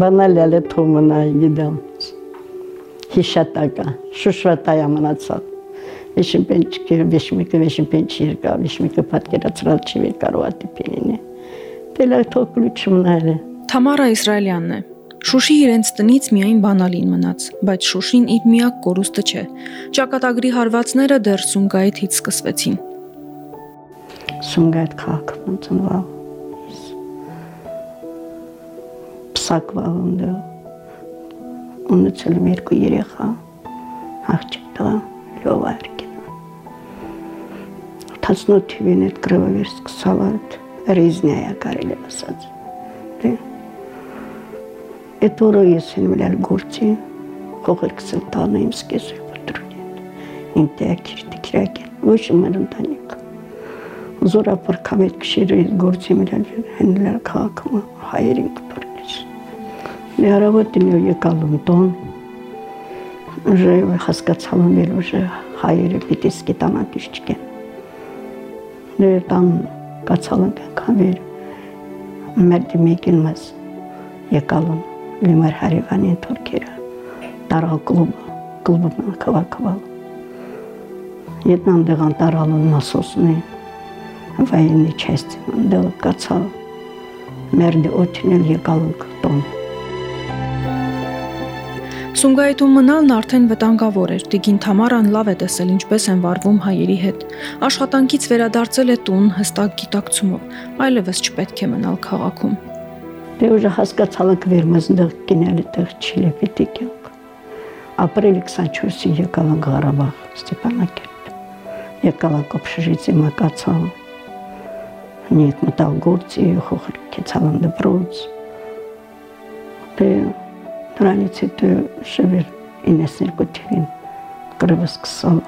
բանալյալը թոմնայ գիտեմ հիշատակա շուշվատայա մնացած պենչկը, վիշմիկը, վիշին պենչի երկա, վիշմիկը պատկերացրալ չի վեր կարող ատիպինին է։ Դելա թոքլուչ մնալ է։ Թամարա Իսրայելյանն է։ Շուշի իրենց տնից միայն բանալին մնաց, բայց Շուշին իր միակ կորուստը չէ։ Ճակատագրի հարվածները դեռ Սունգայիթից սկսվեցին։ Սունգայիթ քաղաքում ծնվա փսակվալ ունდა ունեցել եմ երկու երեխա աղջիկ տղա լովարկ թացնոթիվին այդ գրավեր սկսալ այդ ռիզնյա կարելի ասած դե այդ օրը ես եմ մել գործի խողեր կսել տանը իմ սկեսը պատրունի իմ տեակիրտի կիրակեն ոչ մեր ընտանիք զորապոր կամետ կշիրը գործի մել հենլեր քաղաքում հայերին կտոր Լիարավոտին եկալ տոն, уже հասկացալ եմ էլ уже հայերը պիտի սկետանատիշ չկեն։ Դե տան կացալ ենք քամեր մեր դիմեկին մեզ եկալ եմ լիմեր հարևանին թուրքերը տարալ կլուբ կլուբը կվակվալ Ետնան դեղան տարալուն նասոսնի վայնի չեստ դել կացալ մեր դե օթինել եկալ ենք տոն Սունգայիթում մնալն արդեն վտանգավոր էր։ Տիգին Թամարան լավ է տեսել ինչպես են վարվում հայերի հետ։ Աշխատանքից վերադարձել է տուն հստակ գիտակցումով, այլևս չպետք է մնալ քաղաքում։ Դե ուժը հասկացալ եք վերմզնդեղ կինել այդտեղ չիլի պիտի կյանք։ Ապրել 24-ի եկալ են Ղարաբաղ, Ստեփանակերտ։ Եկալ են կոփշիցի մակացալ։ Նիտ մտալ գործի, խոխր կեցալ են դպրոց։ Դե Դրանից հետո շվեր 92 թվին գրևը սկսալ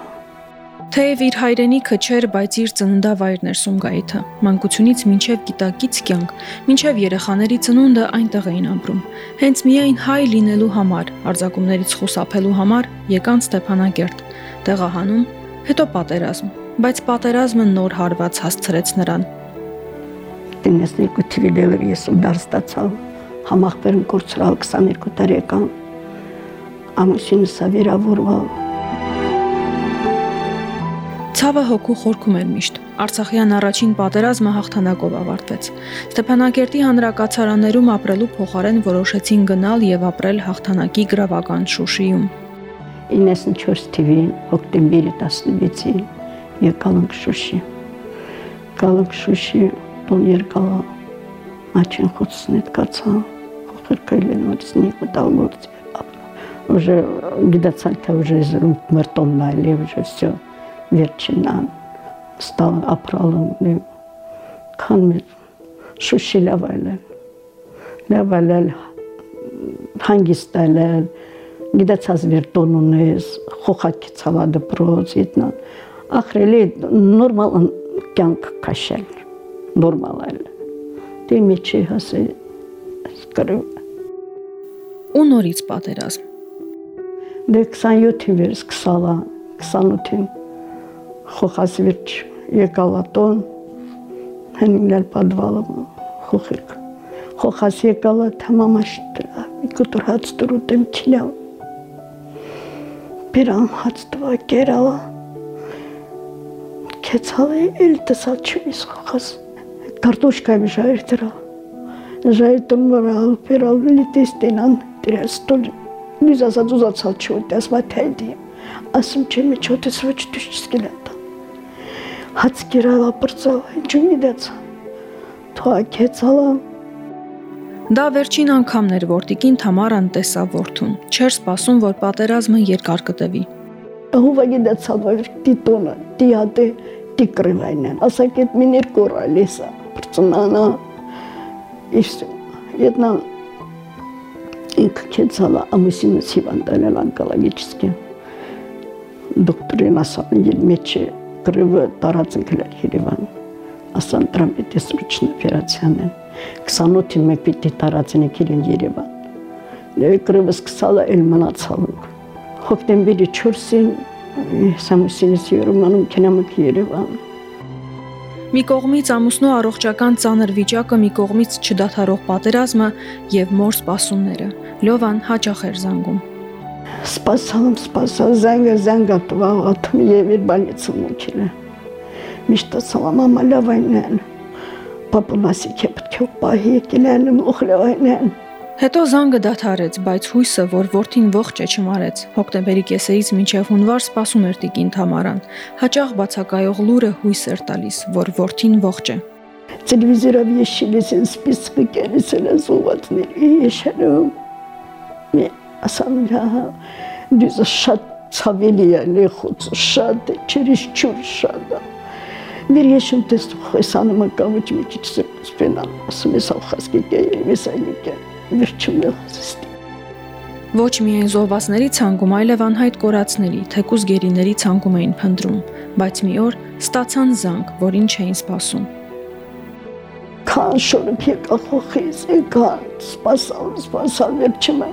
Թեև իր հայրենիքը չէր, բայց իր ծննդավայրն էր Սումգայիթը։ Մանկությունից մինչև գիտակից կյանք, մինչև երեխաների ծնունդը այնտեղ էին ապրում։ Հենց միայն հայ լինելու համար, արձակումներից խուսափելու համար եկան Ստեփանակերտ, տեղահանում, հետո պատերազմ, բայց պատերազմը նոր հարված հասցրեց նրան։ 92 թվին ես դար ստացալ համախբերն կորցրալ 22 տարեկան ամուսինս ավիրավորվել Ցավը հոգու խորքում էր միշտ։ Արցախյան առաջին պատերազմը հաղթանակով ավարտվեց։ Ստեփանակերտի հանրակացարաններում ապրելու փոխարեն որոշեցին գնալ եւ ապրել հաղթանակի գրավական Շուշիում։ 94 թվին հոկտեմբերի 16-ին եկալ ենք Շուշի։ Գալանք Շուշի, տոն երկալա, աչին խոցնետ կացա, Крылья с них потолкнуть. Уже где-то уже из рук мертом налили, уже все վերջինան ստալ ապրալում քան մեր շուշի լավալել լավալել հանգստալել գիտացած վերտոն ունես խոխակի ցավադը պրոց իտնա ախրելի նորմալ կյանք կաշել նորմալ այլ դե մեջի հասե սկրու ու նորից պատերազմ։ Դե 27-ին վերս 20-ա, 28-ին խոխասի վերջ եկավ ատոն, հենինել պատվալը խոխիկ։ Խոխասի եկավ թամամաշտ, մի կտոր հաց դրուտեմ չիլավ։ Բերամ հաց տվա կերալա, կեցալ է, էլ տեսալ չմիս խոխաս, կարտոշկայմ ժայր դրա, ժայր տմբրա, պերալ լիտեստենան, Տիրաստոլ նույնս ասած ուզացալ չուտ, ասма թեդի, ասում չէ մեջոտես ոչ դուշ սկելատա։ Հաց կերալա պրծալ, ինչու իդաց։ Թոակեցալա։ Դա վերջին անգամն էր, որ Տիկին Թամարան տեսավ որդուն։ Չէր սպասում, որ պատերազմը երկար կտևի։ Հուվագի դացալ որ տիտոնը, տիատե, տիկրվայնեն, ասակ էտ միներ կորալեսա, պրծնանա, իսկ ետնան ինքը քեցալա ամուսինս հիվանդանել անկալագիչսկի դոկտրին ասան իր մեջ գրվը տարածն գլեր Երևան ասան տրամպետի սրուչն օպերացիան 28-ին մեկ պիտի տարածին եկել Երևան գրվը սկսալա էլ մնացալ հոկտեմբերի 4-ին Սամուսինս Երևանում կենամք Երևան Մի կողմից ամուսնու առողջական ծանր վիճակը, մի կողմից չդադարող պատերազմը եւ մոր սպասումները։ Լովան հաճախ էր զանգում։ Սպասալում, սպասալ, զանգը, զանգը տվաղաթում և իր բանիցում ուքին է։ Միշտ ասալամ ամա լավ այն են, պապում ասիք է պտքյող պահի եկին են, ուխ լավ այն են։ Հետո զանգը դաթարեց, բայց հույսը, որ որդին ողջ է չմարեց, հոկտեմբերի կեսերից մինչև հունվար սպասում էր տիկին Թամարան։ Հաճախ բացակայող լուրը հույս էր տալիս, որ որդին ողջ է։ Տելևիզորով ես շիլիս են, սպիսկը կերիս են, զուվատներ, եշարում, Մի ասամ հա, դիզը շատ ցավելի է լեխոց, շատ է, չերիշ չուր շատ Մեր եշում տեսնում խեսանը մկավիչ մի քիչ սպենան, ասում ես ալխասկի կե, ես այլի կե վերջում նեղացստի։ Ոչ միայն զոհվածների ցանկում, այլև անհայտ կորածների, թեկուզ գերիների ցանկում էին փնտրում, բայց մի օր ստացան զանգ, որին չէին սպասում։ Քան շորը եկա խոխից, եկան, սպասալ, սպասալ վերջում է։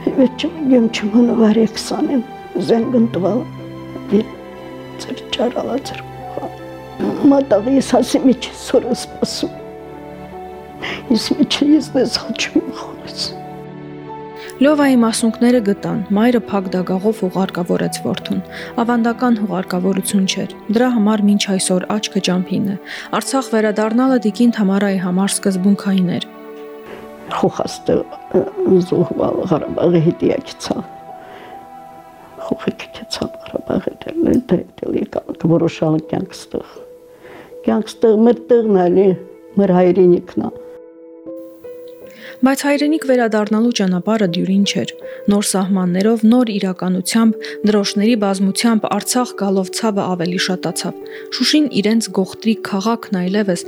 Վերջում եմ չմնվար եկսանին, զենք ընտվալ, ծր ճարալա ծր։ Մատաղի ես հասի միջ սորը սպասում։ Ես միջի ես դες հաճում խորից։ Լովայի մասունքները գտան։ Մայրը փակ դագաղով ուղարկավորեց որդուն։ Ավանդական ուղարկավորություն չէր։ Դրա համար մինչ այսօր աչքը ջամփին է։ Արցախ վերադառնալը Դիկին Թամարայի համար սկզբունքային էր։ Խոխաստը զոհվալ Ղարաբաղի հետիակցա։ Խոխիկ կեցա Ղարաբաղի դերն դերել եկալ որոշալ կյանքստեղ։ Կյանքստեղ մեր տեղն էլի մեր հայրենիքն է Բայց հայրենիք վերադառնալու ճանապարհը դյուրին չէր։ Նոր սահմաններով, նոր իրականությամբ, դրոշների բազմությամբ Արցախ գալով ցավը ավելի շատացավ։ Շուշին իրենց գողտրի քաղաքն այլևս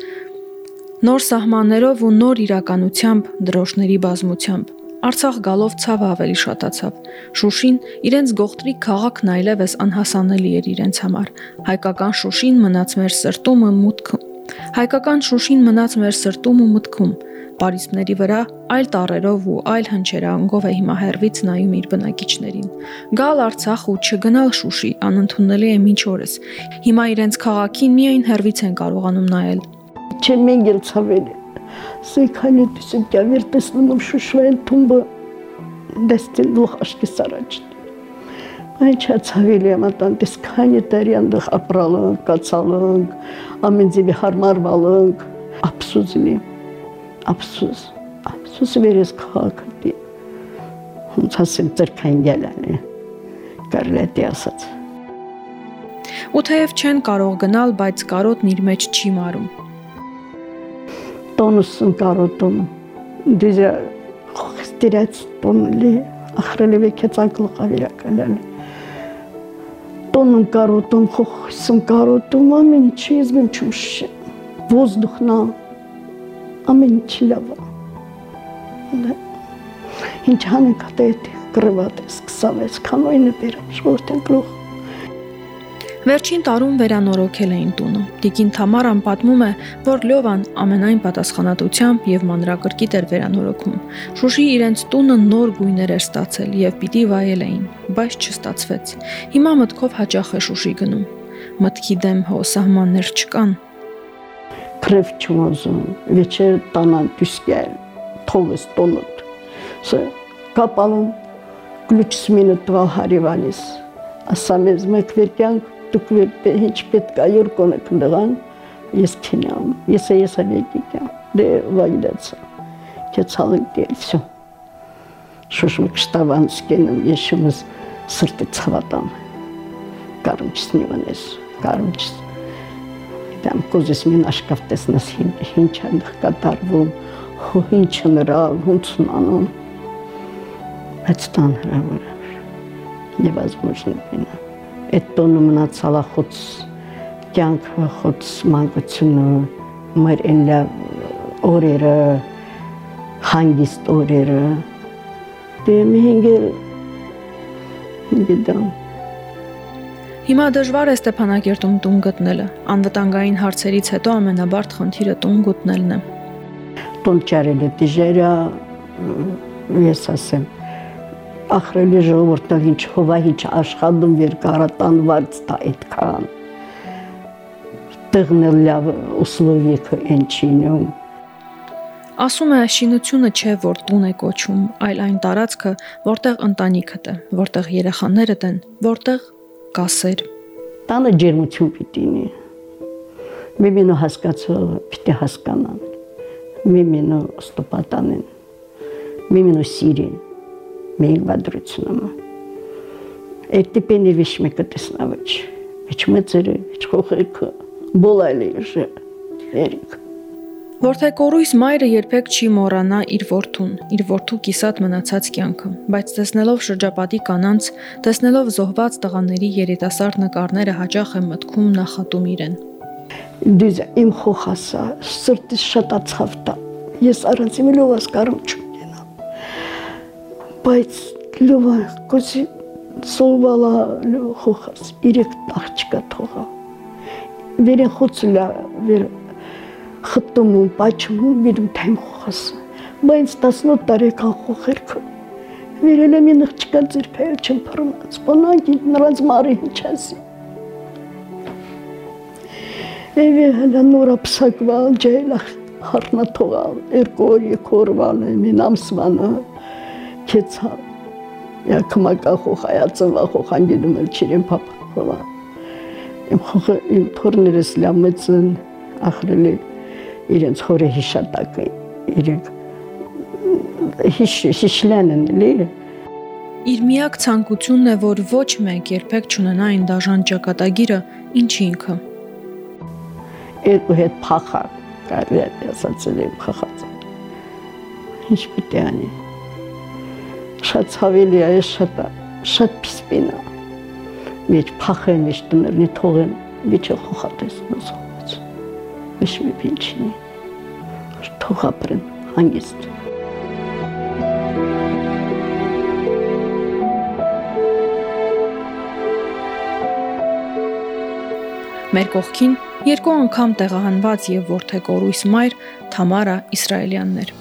նոր սահմաններով ու նոր իրականությամբ, դրոշների բազմությամբ Արցախ գալով ցավը ավելի շատացավ։ Շուշին իրենց գողտրի քաղաքն այլևս անհասանելի էր իրենց համար։ Հայկական Շուշին մնաց մեր սրտում ու մուտքում։ Հայկական Շուշին մնաց մեր սրտում ու մտքում պարիսպների վրա այլ տարերով ու այլ հնչերանգով է հիմա հերվից նայում իր բնակիչներին։ Գալ Արցախ ու չգնալ Շուշի անընդունելի է մինչ օրս։ Հիմա իրենց քաղաքին միայն հերվից են կարողանում նայել։ Չեմ մենգել ցավել։ Սեքանի դիսը գավեր տեսնում Շուշվեն թումբը դեստին լուխ աշկի սարաճ։ Այն չացավելի եմ ատան դես քանի տարի անդխ ապրալանք, կացալանք, ամեն ձևի հարմարվալանք, ափսուզնի ափսոս ափսոս վերես քաղաքի ոնց ասեմ ծրքային գալանի կարլետի ասած ու թեև չեն կարող գնալ բայց կարոտն իր մեջ չի մարում տոնս ընկարոտում, դիզը ստիրեց տոնլի, ախրելի վեկեցան կլխավիրակալան։ Տոն ընկարոտում, խոխս ընկարոտում, ամեն ինչի եզմեմ չմշի, ոզդուխնա, ամեն ինչի լավա։ դե, Ինչ հանենք ատետ գրվատ է, սկսավ ես, կանոյնը բերամ, շորդ են գլուխ Վերջին տարում վերանորոգել էին տունը։ Տիկին Թամարան պատմում է, որ Լևան ամենայն պատասխանատվությամբ եւ մանրակրկիտ էր վերանորոգում։ Շուշի իրենց տունը նոր գույներ էր ստացել եւ պիտի վայելեին, բայց չստացվեց։ Հիմա մտքով հաճախ է Շուշի գնում։ Մտքի դեմ հո սահմաններ չկան։ Փրև չմոզում, վեճեր տանան դիսկել, թողես տոնդ։ Սա կապալում գլուչս մինը տվալ հարիվանիս։ Ասա մեզ մեկ վեր կյանք դուք ինչ պետք է յուր կոնեք մեղան, ես քնամ, ես ես ավեկիկա, դե վայդացա, կեցալիկ դել, վսյո։ Շուշմ կշտավան սկենում, ես շումս սրտի ծխվատամ, կարումչսնի վնես, կարումչս։ Դամ կոզիս մին աշկավ տեսնես հինչ այնտեղ կատարվում, հո հինչ նրալ, հունց նանում, բայց տան հրավորար, եվ ազմուշն է պինան։ Այդ տոնը մնացալ խոց կյանքը, խոց մանկությունը, մեր այն լավ օրերը, հանգիստ օրերը դե մենք գիտեմ Հիմա դժվար է Ստեփանակերտում տուն գտնելը։ Անվտանգային հարցերից հետո ամենաբարդ խնդիրը տուն գտնելն է։ Տուն ճարելը դիժերա ես ասեմ ախրելի ժողովրդով ինչ հովա ինչ աշխատում երկարատանված տա այդքան տեղնել լավ ուսլովիքը են չինում Ասում է շինությունը չէ, որ տուն է կոչում, այլ այն տարածքը, որտեղ ընտանիքդ է, որտեղ երեխաներդ են, որտեղ կասեր։ Տանը ջերմություն պիտի լինի։ Մեմենո հասկացող պիտի հասկանան։ Մեմենո ստոպատանեն։ Մեմենո սիրեն։ Մենք վադրությունումը։ Այդ տիպենի վիշմը կտեսնավաչ։ Ոչ մեծերը, ոչ խոխերքը, բոլայլի ժե։ Երիկ։ Որդեկորույս մայրը երբեք չի մոռանա իր որդուն, իր որդու կիսատ մնացած կյանքը, բայց տեսնելով շրջապատի կանանց, տեսնելով զոհված տղաների երիտասարդ նկարները հաճախ է մտքում նախատում իրեն։ Դիզ իմ խոխասա, սրտից շատ ացավտա։ Ես առանց իմ լովաս կարում չունենամ։ Բայց լովա կոսի սովալա խոխաս իրեք աղջկա թողա։ Վերեն խոցլա, վեր խտում, պաչում, իրում թեմ խոս։ Բայց 18 տարեկան խոխերքը վերել եմ ինձ չկա ձիրքայել չեմ փռնած, բանանք նրանց մարի ինչասի։ Եվի հələ նորա պսակվալ, ջայլա հարնաթողալ, երկու օր եկորվալ եմ ին ամսվանը, կեցա, я կմակա խոխայացնվա խոխան գինում էլ չիրեմ պապա, իմ խոխը իմ թորներս լամեցն ախրելի իրենց խորը հիշատակը իրենք հիշ հիշլանն լի Իր միակ ցանկությունն է, որ ոչ մեկ երբեք չունենա այն դաժան ճակատագիրը, ինչ ինքը։ Երկու հետ փախա, կարելի է ասացել եմ փախած։ Ինչ պիտի անի շատ ցավելի է շատը, շատ պիսպինա։ Միջ փախեմ, միջ դնել, մի թողեմ, միջը խոխատես նոսողից։ Միջ մի պինչինի, թող ապրեն, հանգիստ։ Մեր կողքին երկու անգամ տեղահանված եւ ворթեկորույս մայր Թամարա Իսրայելյաններ։